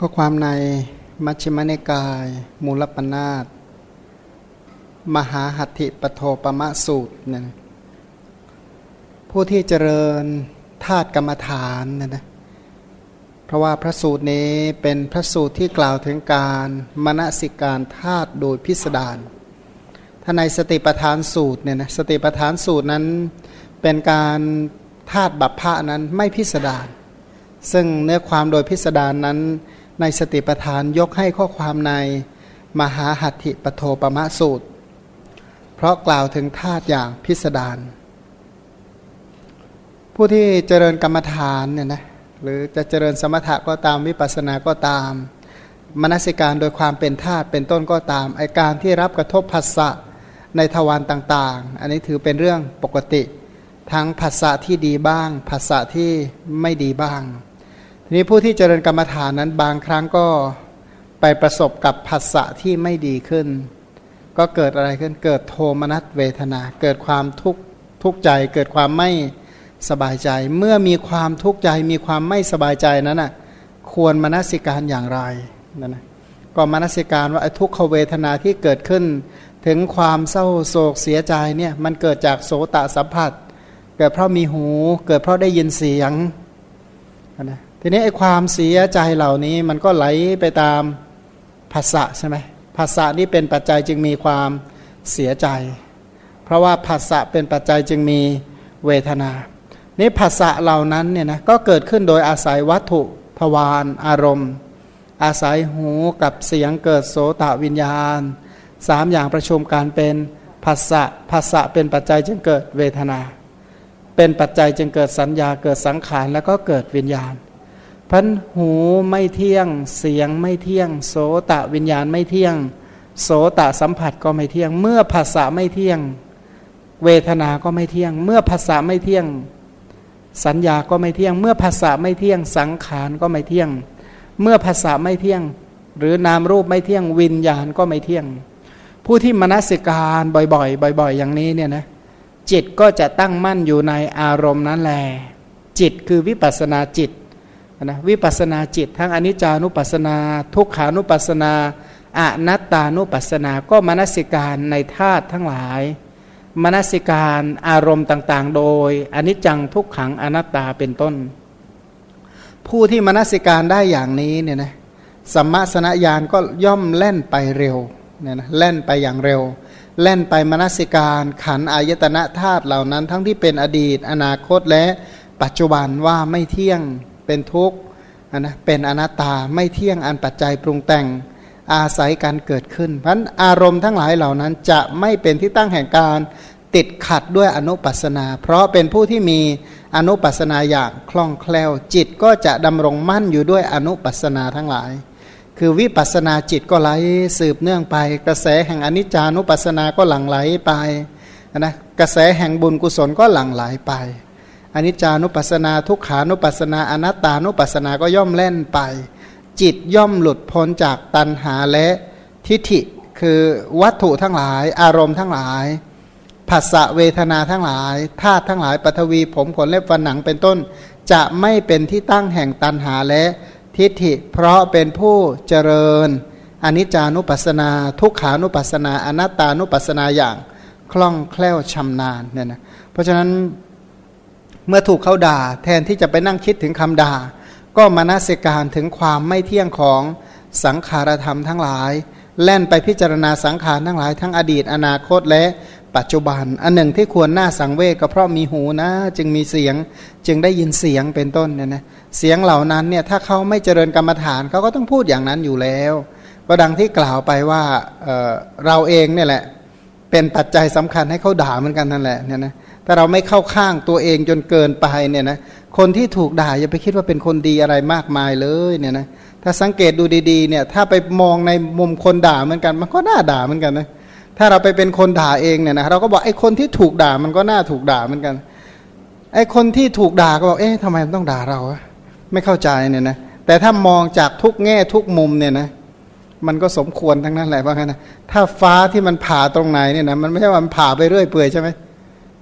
ข้อความในมัชฌิมนิกาย มูลปนาตมหาหัตถิปโทปมะสูตรเนี่ยผู้ที่เจริญธาตุกรรมฐานเนี่ยนะเพราะว่าพระสูตรนี้เป็นพระสูตรที่กล่าวถึงการมณสิการธาตุโดยพิสดารถ้าในสติปทานสูตรเนี่ยนะสติปทานสูตรนั้นเป็นการธาตุบัพพะนั้นไม่พิสดารซึ่งเนื้อความโดยพิสดารนั้น ในสติปทานยกให้ข้อความในมหาหัตถิปโทปมะสูตร เพราะกล่าวถึงธาตุอย่างพิสดารผู้ที่เจริญกรรมฐานเนี่ยนะหรือจะเจริญสมถะก็ตามวิปัสสนาก็ตาม มนสิการโดยความเป็นธาตุเป็นต้นก็ตามไอการที่รับกระทบผัสสะในทวารต่างๆ อันนี้ถือเป็นเรื่องปกติ ทั้งผัสสะที่ดีบ้างผัสสะที่ไม่ดีบ้าง ทีนี้ผู้ที่เจริญกรรมฐานนั้นบางครั้งก็ไปประสบกับผัสสะที่ไม่ดีขึ้น ก็เกิดอะไรขึ้นเกิดโทมนัสเวทนา เกิดความทุกข์ทุกข์ใจ เกิดความไม่สบายใจ เมื่อมีความทุกข์ใจมีความไม่สบายใจนั้นน่ะควรมนสิการอย่างไรนั่นนะก็มนสิการว่าทุกขเวทนาที่เกิดขึ้น ถึงความเศร้าโศกเสียใจเนี่ยมันเกิดจากโสตสัมผัส เกิดเพราะมีหู เกิดเพราะได้ยินเสียงนะ ทีนี้ไอ้ความเสียใจเหล่านี้มันก็ไหลไปตามภาษะใช่ไหมภาษะนี่เป็นปัจจัยจึงมีความเสียใจ เพราะว่าภาษะเป็นปัจจัยจึงมีเวทนา นี้ภาษะเหล่านั้นเนี่ยนะก็เกิดขึ้นโดยอาศัยวัตถุทวารอารมณ์ อาศัยหูกับเสียงเกิดโสตวิญญาณสามอย่างประชุมการเป็นภาษะภาษะเป็นปัจจัยจึงเกิดเวทนา เป็นปัจจัยจึงเกิดสัญญาเกิดสังขารแล้วก็เกิดวิญญาณ พันหูไม่เที่ยง เสียงไม่เที่ยง โสตะวิญญาณไม่เที่ยง โสตะสัมผัสก็ไม่เที่ยง เมื่อภาษาไม่เที่ยง เวทนา ก็ไม่เที่ยง เมื่อภาษาไม่เที่ยง สัญญาก็ไม่เที่ยง เมื่อภาษาไม่เที่ยง สังขารก็ไม่เที่ยง เมื่อภาษาไม่เที่ยง หรือนามรูปไม่เที่ยง วิญญาณก็ไม่เที่ยง ผู้ที่มนสิการบ่อยๆ บ่อย ๆ อย่างนี้เนี่ยนะจิตก็จะตั้งมั่นอยู่ในอารมณ์นั้นแหละจิตคือวิปัสนาจิต นะวิปัสนาจิต ทั้งอนิจจานุปัสนา ทุกขานุปัสนาอนัตตานุปัสนา ก็มนสิการในธาตุทั้งหลาย มนสิการอารมณ์ต่างๆ โดยอนิจจังทุกขังอนัตตาเป็นต้น ผู้ที่มนสิการได้อย่างนี้เนี่ยนะสัมมาสนญาณก็ย่อมแล่นไปเร็วเนี่ยนะแล่นไปอย่างเร็ว แล่นไปมนสิการขันอายตนะธาตุเหล่านั้น ทั้งที่เป็นอดีต อนาคตและปัจจุบันว่าไม่เที่ยง เป็นทุกข์นะเป็นอนัตตาไม่เที่ยงอันปัจจัยปรุงแต่งอาศัยการเกิดขึ้น เพราะอารมณ์ทั้งหลายเหล่านั้นจะไม่เป็นที่ตั้งแห่งการติดขัดด้วยอนุปัสนา เพราะเป็นผู้ที่มีอนุปัสนาอย่างคล่องแคล่ว จิตก็จะดำรงมั่นอยู่ด้วยอนุปัสนาทั้งหลาย คือวิปัสนาจิตก็ไหลสืบเนื่องไป กระแสแห่งอนิจจานุปัสนาก็หลั่งไหลไปนะกระแสแห่งบุญกุศลก็หลั่งไหลไป อนิจจานุปัสนาทุกขานุปัสนาอนัตตานุปัสนาก็ย่อมเล่นไป จิตย่อมหลุดพ้นจากตัณหาและทิฏฐิคือวัตถุทั้งหลาย อารมณ์ทั้งหลายภาษะเวทนาทั้งหลายธาตุทั้งหลายปฐวีผมขนเล็บฟันหนังเป็นต้น จะไม่เป็นที่ตั้งแห่งตัณหาและทิฏฐิ เพราะเป็นผู้เจริญอนิจจานุปัสนา ทุกขานุปัสนาอนัตตานุปัสนาอย่างคล่องแคล่วชำนาญเนี่ยนะเพราะฉะนั้น เมื่อถูกเขาด่า แทนที่จะไปนั่งคิดถึงคำด่า ก็มานาสิการถึงความไม่เที่ยงของสังขารธรรมทั้งหลาย แล่นไปพิจารณาสังขารทั้งหลายทั้งอดีตอนาคตและปัจจุบัน อันหนึ่งที่ควรหน้าสังเวชก็เพราะมีหูนะ จึงมีเสียงจึงได้ยินเสียงเป็นต้นเนี่ยนะเสียงเหล่านั้นเนี่ยถ้าเขาไม่เจริญกรรมฐานเขาก็ต้องพูดอย่างนั้นอยู่แล้ว ก็ดังที่กล่าวไปว่าเเราเองเนี่ยแหละเป็นปัจจัยสำคัญให้เขาด่าเหมือนกันนั่นแหละเนี่ยนะ ถ้าเราไม่เข้าข้างตัวเองจนเกินไปเนี่ยนะคนที่ถูกด่าอย่าไปคิดว่าเป็นคนดีอะไรมากมายเลยเนี่ยนะถ้าสังเกตดูดีๆเนี่ยถ้าไปมองในมุมคนด่าเหมือนกัน มันก็น่าด่าเหมือนกันนะถ้าเราไปเป็นคนด่าเองเนี่ยนะเราก็บอกไอ้คนที่ถูกด่ามันก็น่าถูกด่าเหมือนกัน ไอ้คนที่ถูกด่าก็บอกเอ๊ะทำไมมันต้องด่าเราไม่เข้าใจเนี่ยนะแต่ถ้ามองจากทุกแง่ทุกมุมเนี่ยนะมันก็สมควรทั้งนั้นแหละว่างั้นนะถ้าฟ้าที่มันผ่าตรงไหนเนี่ยนะมันไม่ใช่ว่ามันผ่าไปเรื่อยเปื่อยใช่ไหม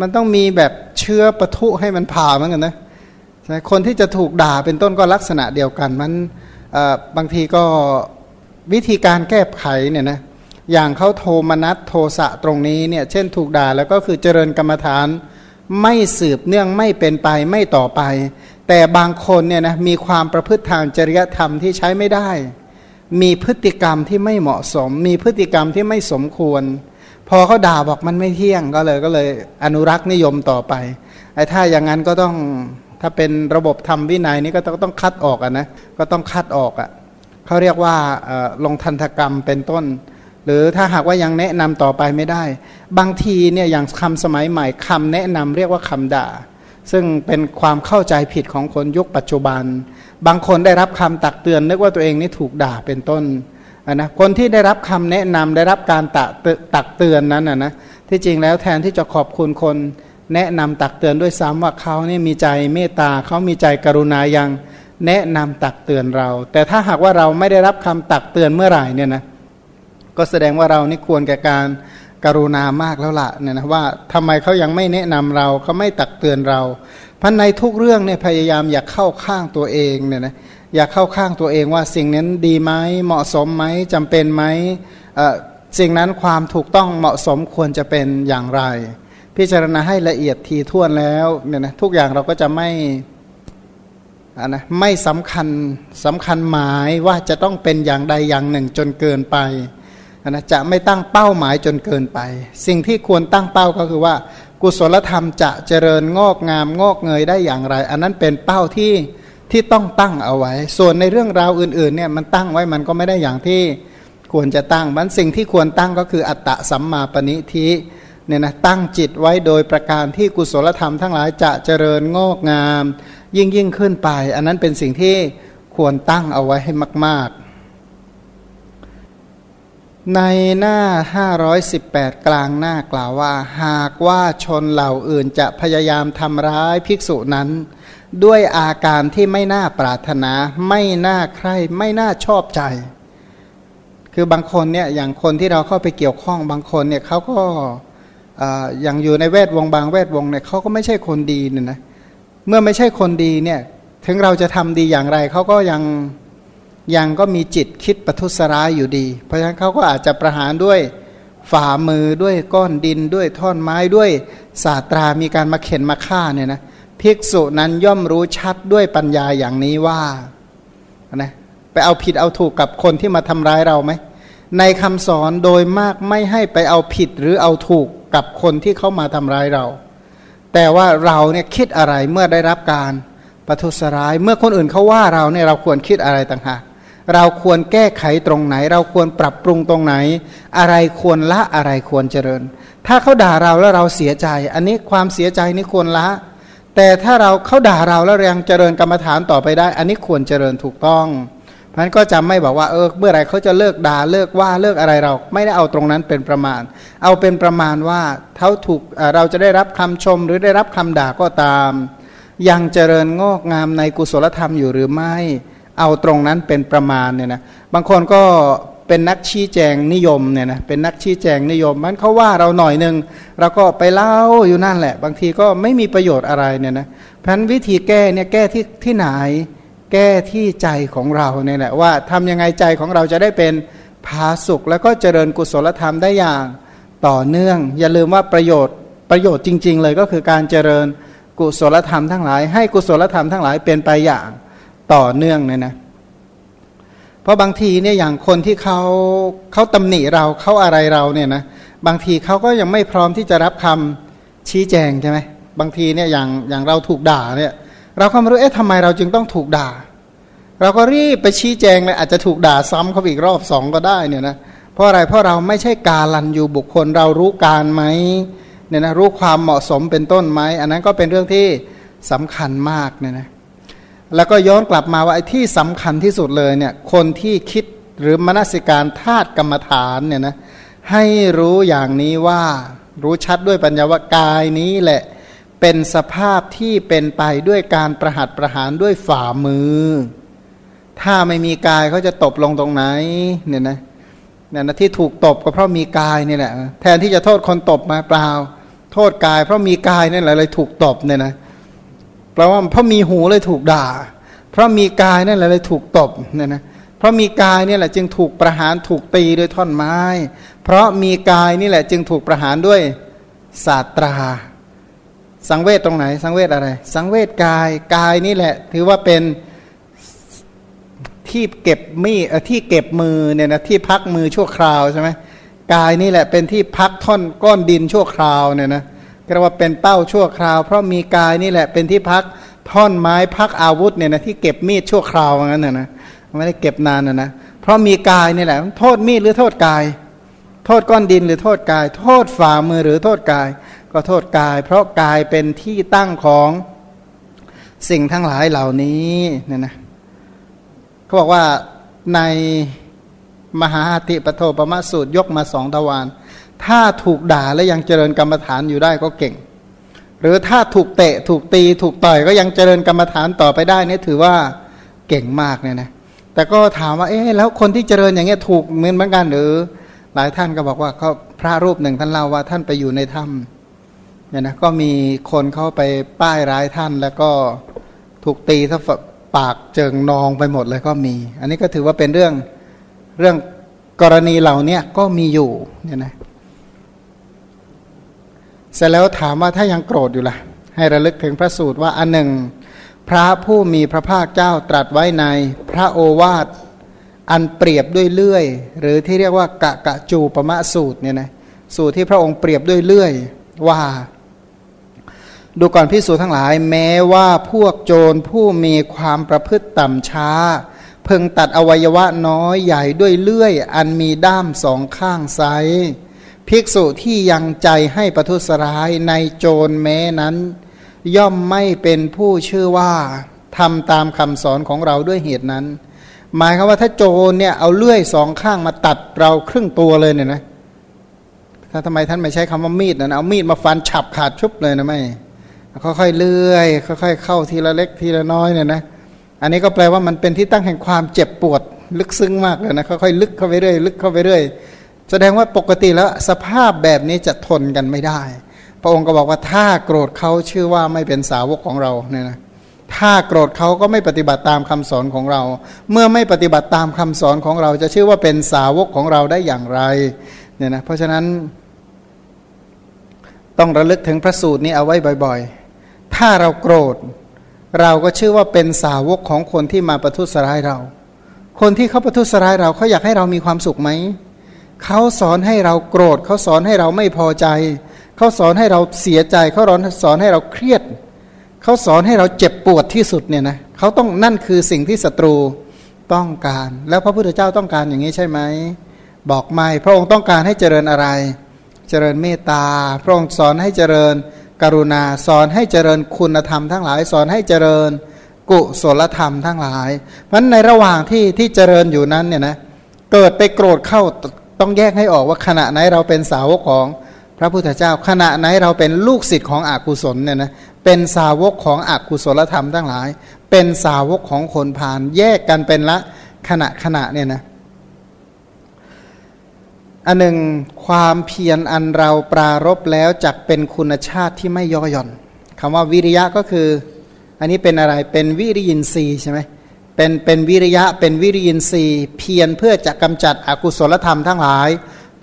มันต้องมีแบบเชื้อปะทุให้มันผ่าเหมือนกันนะใช่คนที่จะถูกด่าเป็นต้นก็ลักษณะเดียวกัน มันบางทีก็วิธีการแก้ไขเนี่ยนะอย่างเขาโทมนัสโทสะตรงนี้เนี่ยเช่นถูกด่าแล้วก็คือเจริญกรรมฐานไม่สืบเนื่องไม่เป็นไปไม่ต่อไป แต่บางคนเนี่ยนะมีความประพฤติทางจริยธรรมที่ใช้ไม่ได้ มีพฤติกรรมที่ไม่เหมาะสม มีพฤติกรรมที่ไม่สมควร พอเขาด่าบอกมันไม่เที่ยงก็เลยก็เลยอนุรักษ์นิยมต่อไปไอ้ถ้าอย่างนั้นก็ต้องถ้าเป็นระบบธรรมวินัยนี้ก็ต้องต้องคัดออกอะนะก็ต้องคัดออกอะเขาเรียกว่าลงทันธกรรมเป็นต้น หรือถ้าหากว่ายังแนะนำต่อไปไม่ได้ บางทีเนี่ยอย่างคำสมัยใหม่คำแนะนำเรียกว่าคำด่า ซึ่งเป็นความเข้าใจผิดของคนยุคปัจจุบัน บางคนได้รับคำตักเตือนนึกว่าตัวเองนี่ถูกด่าเป็นต้น นะคนที่ได้รับคำแนะนำได้รับการตักตักเตือนนั้นนะนะที่จริงแล้วแทนที่จะขอบคุณคนแนะนำตักเตือนด้วยซ้ำว่าเขาเนี่ยมีใจเมตตาเขามีใจกรุณายังแนะนำตักเตือนเรา แต่ถ้าหากว่าเราไม่ได้รับคำตักเตือนเมื่อไหร่เนี่ยนะก็แสดงว่าเรานี่ควรแก่การกรุณามากแล้วละเนี่ยนะว่าทำไมเขายังไม่แนะนำเราเขาไม่ตักเตือนเราพันในทุกเรื่องเนี่ยพยายามอย่าเข้าข้างตัวเองเนี่ยนะ อย่าเข้าข้างตัวเองว่าสิ่งนั้นดีไหมเหมาะสมไหมจำเป็นไหมสิ่งนั้นความถูกต้องเหมาะสมควรจะเป็นอย่างไร พิจารณาให้ละเอียดทีท่วนแล้วเนี่ยนะทุกอย่างเราก็จะไม่นนะไม่สำคัญสำคัญหมายว่าจะต้องเป็นอย่างใดอย่างหนึ่งจนเกินไปนะจะไม่ตั้งเป้าหมายจนเกินไป สิ่งที่ควรตั้งเป้าก็คือว่า กุศลธรรมจะเจริญงอกงามงอกเงยได้อย่างไร อันนั้นเป็นเป้าที่ ที่ต้องตั้งเอาไว้ ส่วนในเรื่องราวอื่นๆเนี่ยมันตั้งไว้มันก็ไม่ได้อย่างที่ควรจะตั้งมันสิ่งที่ควรตั้งก็คืออัตตะสัมมาปณิทิเนี่ยนะตั้งจิตไว้โดยประการที่กุศลธรรมทั้งหลายจะเจริญงอกงาม ยิ่งยิ่งขึ้นไป อันนั้นเป็นสิ่งที่ควรตั้งเอาไว้ให้มาก ๆ ในหน้า 518 กลางหน้ากล่าวว่า หากว่าชนเหล่าอื่นจะพยายามทำร้ายภิกษุนั้นด้วยอาการที่ไม่น่าปรารถนา ไม่น่าใคร่ไม่น่าชอบใจ คือบางคนเนี่ยอย่างคนที่เราเข้าไปเกี่ยวข้องบางคนเนี่ยเขาก็อย่างอยู่ในแวดวงบางแวดวงเนี่ยเขาก็ไม่ใช่คนดีเนี่ยนะเมื่อไม่ใช่คนดีเนี่ยถึงเราจะทำดีอย่างไรเขาก็ยังยังก็มีจิตคิดประทุษร้ายอยู่ดี เพราะฉะนั้นเขาก็อาจจะประหารด้วยฝ่ามือด้วยก้อนดินด้วยท่อนไม้ด้วยศาสตรามีการมาเข็นมาฆ่าเนี่ยนะ ภิกษุนั้นย่อมรู้ชัดด้วยปัญญาอย่างนี้ว่านะไปเอาผิดเอาถูกกับคนที่มาทำร้ายเราไหม ในคำสอนโดยมากไม่ให้ไปเอาผิดหรือเอาถูกกับคนที่เขามาทำร้ายเรา แต่ว่าเราเนี่ยคิดอะไรเมื่อได้รับการประทุษร้าย เมื่อคนอื่นเขาว่าเราเนี่ยเราควรคิดอะไรต่างหากเราควรแก้ไขตรงไหน เราควรปรับปรุงตรงไหน อะไรควรละอะไรควรเจริญ ถ้าเขาด่าเราแล้วเราเสียใจ อันนี้ความเสียใจนี่ควรละ แต่ถ้าเราเขาด่าเราแล้วยังเจริญกรรมฐานต่อไปได้ อันนี้ควรเจริญถูกต้องพันก็จะไม่บอกว่าเออเมื่อไรเขาจะเลิกด่าเลิกว่าเลิกอะไรเรา ไม่ได้เอาตรงนั้นเป็นประมาณ เอาเป็นประมาณว่าเขาถูกเราจะได้รับคำชมหรือได้รับคำด่าก็ตาม ยังเจริญงอกงามในกุศลธรรมอยู่หรือไม่ เอาตรงนั้นเป็นประมาณเนี่ยนะบางคนก็ เป็นนักชี้แจงนิยมเนี่ยนะเป็นนักชี้แจงนิยม มันเขาว่าเราหน่อยหนึ่งเราก็ไปเล่าอยู่นั่นแหละ บางทีก็ไม่มีประโยชน์อะไรเนี่ยนะเพราะนั้นวิธีแก้เนี่ยแก้ที่ที่ไหน แก้ที่ใจของเราเนี่ยแหละว่าทำยังไงใจของเราจะได้เป็นผาสุกแล้วก็เจริญกุศลธรรมได้อย่างต่อเนื่อง อย่าลืมว่าประโยชน์ประโยชน์จริง ๆ เลยก็คือการเจริญกุศลธรรมทั้งหลาย ให้กุศลธรรมทั้งหลายเป็นไปอย่างต่อเนื่องเนี่ยนะ เพราะบางทีเนี่ยอย่างคนที่เขาเขาตำหนิเราเขาอะไรเราเนี่ยนะบางทีเขาก็ยังไม่พร้อมที่จะรับคำชี้แจงใช่ไหมบางทีเนี่ยอย่างอย่างเราถูกด่าเนี่ย เราก็ไม่รู้เอ๊ะทำไมเราจึงต้องถูกด่า เราก็รีบไปชี้แจงเลยอาจจะถูกด่าซ้ำเขาอีกรอบสองก็ได้เนี่ยนะเพราะอะไรเพราะเราไม่ใช่กาลันอยู่บุคคลเรารู้การไหมเนี่ยนะรู้ความเหมาะสมเป็นต้นไหมอันนั้นก็เป็นเรื่องที่สำคัญมากเนี่ยนะ แล้วก็ย้อนกลับมาว่าไอ้ที่สำคัญที่สุดเลยเนี่ยคนที่คิดหรือมนสิการธาตุกรรมฐานเนี่ยนะให้รู้อย่างนี้ว่ารู้ชัดด้วยปัญญาว่ากายนี้แหละเป็นสภาพที่เป็นไปด้วยการประหัตประหารด้วยฝ่ามือ ถ้าไม่มีกายเขาจะตบลงตรงไหนเนี่ยนะเนี่ยนะที่ถูกตบก็เพราะมีกายนี่แหละ แทนที่จะโทษคนตบมาเปล่า โทษกายเพราะมีกายนี่แหละเลยถูกตบเนี่ยนะ แปลว่าเพราะมีหูเลยถูกด่า เพราะมีกายนั่นแหละเลยถูกตบเนี่ยนะเพราะมีกายนี่แหละจึงถูกประหารถูกตีด้วยท่อนไม้ เพราะมีกายนี่แหละจึงถูกประหารด้วยศาสตรา สังเวชตรงไหน สังเวชอะไร สังเวชกายกายนี่แหละ ถือว่าเป็นที่เก็บมีที่เก็บมือเนี่ยนะที่พักมือชั่วคราวใช่ไหมกายนี่แหละเป็นที่พักท่อนก้อนดินชั่วคราวเนี่ยนะเรียกว่าเป็นเป้าชั่วคราว เพราะมีกายนี่แหละเป็นที่พักท่อนไม้พักอาวุธเนี่ยนะที่เก็บมีดชั่วคราวงั้นนะนะไม่ได้เก็บนานนะนะเพราะมีกายนี่แหละโทษมีดหรือโทษกาย โทษก้อนดินหรือโทษกาย โทษฝ่ามือหรือโทษกาย ก็โทษกาย เพราะกายเป็นที่ตั้งของสิ่งทั้งหลายเหล่านี้เนี่ยนะเขาบอกว่าในมหาติปโทปมะสูตรยกมาสองทวาร ถ้าถูกด่าแล้วยังเจริญกรรมฐานอยู่ได้ก็เก่ง หรือถ้าถูกเตะถูกตีถูกต่อยก็ยังเจริญกรรมฐานต่อไปได้นี่ถือว่าเก่งมากเนี่ยนะแต่ก็ถามว่าเอ๊ะแล้วคนที่เจริญอย่างเงี้ยถูกเหมือนเหมือนกันหรือ หลายท่านก็บอกว่าเขาพระรูปหนึ่งท่านเล่าว่าท่านไปอยู่ในถ้ำเนี่ยนะก็มีคนเข้าไปป้ายร้ายท่านแล้วก็ถูกตีถ้าปากเจิงนองไปหมดเลยก็มี อันนี้ก็ถือว่าเป็นเรื่องเรื่องกรณีเหล่านี้ก็มีอยู่เนี่ยนะ เสร็จแล้วถามว่าถ้ายังโกรธอยู่ล่ะ ให้ระลึกถึงพระสูตรว่าอันหนึ่ง พระผู้มีพระภาคเจ้าตรัสไว้ในพระโอวาทอันเปรียบด้วยเลื่อย หรือที่เรียกว่ากะกะจูปมะสูตรเนี่ยนะสูตรที่พระองค์เปรียบด้วยเลื่อยว่า ดูก่อนพิสูจน์ทั้งหลาย แม้ว่าพวกโจรผู้มีความประพฤติต่ำช้า เพึงตัดอวัยวะน้อยใหญ่ด้วยเลื่อย อันมีด้ามสองข้างไซ ภิกษุที่ยังใจให้ประทุษร้ายในโจรแม้นั้น ย่อมไม่เป็นผู้ชื่อว่าทำตามคำสอนของเราด้วยเหตุนั้น หมายคือว่าถ้าโจรเนี่ยเอาเลื่อยสองข้างมาตัดเราครึ่งตัวเลยเนี่ยนะถ้าทำไมท่านไม่ใช้คำว่ามีดนะเอามีดมาฟันฉับขาดชุบเลยนะไม่ค่อยๆเลื่อยค่อยๆเข้าทีละเล็กทีละน้อยเนี่ยนะอันนี้ก็แปลว่ามันเป็นที่ตั้งแห่งความเจ็บปวด ลึกซึ้งมากเลยนะค่อยๆลึกเข้าไปเรื่อยลึกเข้าไปเรื่อย แสดงว่าปกติแล้วสภาพแบบนี้จะทนกันไม่ได้ พระองค์ก็บอกว่าถ้าโกรธเขาชื่อว่าไม่เป็นสาวกของเราเนี่ยนะถ้าโกรธเขาก็ไม่ปฏิบัติตามคำสอนของเรา เมื่อไม่ปฏิบัติตามคำสอนของเรา จะชื่อว่าเป็นสาวกของเราได้อย่างไรเนี่ยนะเพราะฉะนั้น ต้องระลึกถึงพระสูตรนี้เอาไว้บ่อยๆ ถ้าเราโกรธ เราก็ชื่อว่าเป็นสาวกของคนที่มาประทุษร้ายเรา คนที่เขาประทุษร้ายเราเขาอยากให้เรามีความสุขไหม เขาสอนให้เราโกรธ เขาสอนให้เราไม่พอใจ เขาสอนให้เราเสียใจ เขาสอนให้เราเครียด เขาสอนให้เราเจ็บปวดที่สุดเนี่ยนะเขาต้องนั่นคือสิ่งที่ศัตรูต้องการ แล้วพระพุทธเจ้าต้องการอย่างนี้ใช่ไหมบอกไม่พระองค์ต้องการให้เจริญอะไร เจริญเมตตา พระองค์สอนให้เจริญกรุณา สอนให้เจริญคุณธรรมทั้งหลาย สอนให้เจริญกุศลธรรมทั้งหลาย เพราะในระหว่างที่ที่เจริญอยู่นั้นเนี่ยนะเกิดไปโกรธเข้า ต้องแยกให้ออกว่าขณะไหนเราเป็นสาวกของพระพุทธเจ้า ขณะไหนเราเป็นลูกศิษย์ของอกุศลเนี่ยนะเป็นสาวกของอกุศลธรรมทั้งหลาย เป็นสาวกของคนผ่าน แยกกันเป็นละขณะขณะเนี่ยนะอันหนึ่งความเพียรอันเราปรารบแล้วจักเป็นคุณชาติที่ไม่ย่อหย่อนคำว่าวิริยะก็คือ อันนี้เป็นอะไรเป็นวิริยินทรีย์ใช่ไหม เป็นเป็นวิริยะเป็นวิริยินทรีย์เพียรเพื่อจะกำจัดอกุศลธรรมทั้งหลาย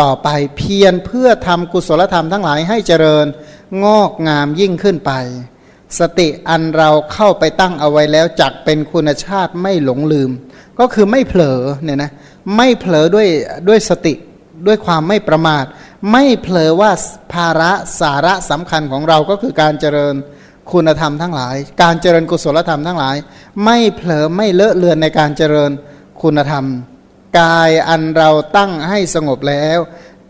ต่อไปเพียรเพื่อทำกุศลธรรมทั้งหลายให้เจริญงอกงามยิ่งขึ้นไป สติอันเราเข้าไปตั้งเอาไว้แล้วจักเป็นคุณชาติไม่หลงลืม ก็คือไม่เผลอเนี่ยนะไม่เผลอด้วยด้วยสติด้วยความไม่ประมาท ไม่เผลอว่าภาระสาระสำคัญของเราก็คือการเจริญ คุณธรรมทั้งหลาย การเจริญกุศลธรรมทั้งหลาย ไม่เผลอไม่เลอะเลือนในการเจริญคุณธรรม กายอันเราตั้งให้สงบแล้ว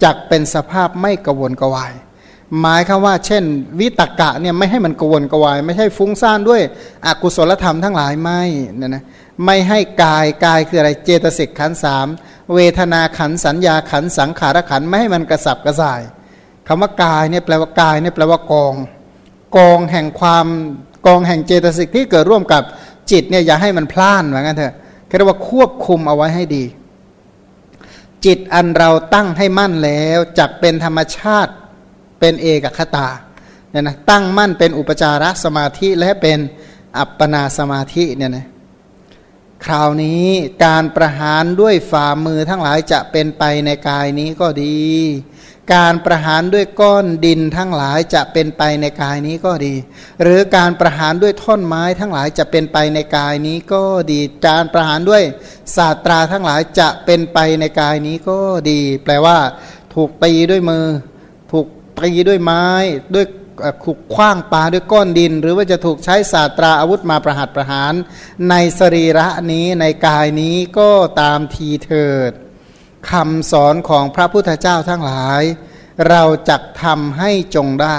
จักเป็นสภาพไม่กวนกวาย หมายคือว่า เช่น วิตกะเนี่ยไม่ให้มันกวนกวาย ไม่ใช่ฟุ้งซ่านด้วยอกุศลธรรมทั้งหลายไม่นะนะไม่ให้กายกายคืออะไรเจตสิกขันสามเวทนาขันสัญญาขันสังขารขันไม่ให้มันกระสับกระส่ายคำว่ากายเนี่ยแปลว่ากายเนี่ยแปลว่ากอง กองแห่งความกองแห่งเจตสิกที่เกิดร่วมกับจิตเนี่ยอย่าให้มันพล่านเหมือนกันเถอะเรียกว่าควบคุมเอาไว้ให้ดี จิตอันเราตั้งให้มั่นแล้วจักเป็นธรรมชาติเป็นเอกคตาเนี่ยนะตั้งมั่นเป็นอุปจารสมาธิและเป็นอัปปนาสมาธิเนี่ยนะคราวนี้การประหารด้วยฝ่ามือทั้งหลายจะเป็นไปในกายนี้ก็ดี การประหารด้วยก้อนดินทั้งหลายจะเป็นไปในกายนี้ก็ดี หรือการประหารด้วยท่อนไม้ทั้งหลายจะเป็นไปในกายนี้ก็ดี การประหารด้วยศาสตราทั้งหลายจะเป็นไปในกายนี้ก็ดี แปลว่า ถูกตีด้วยมือ ถูกตีด้วยไม้ด้วยขุกคว้างปาด้วยก้อนดิน หรือว่าจะถูกใช้ศาสตราอาวุธมาประหัตประหาร ในสรีระนี้ในกายนี้ก็ตามทีเถิด คำสอนของพระพุทธเจ้าทั้งหลาย เราจักทำให้จงได้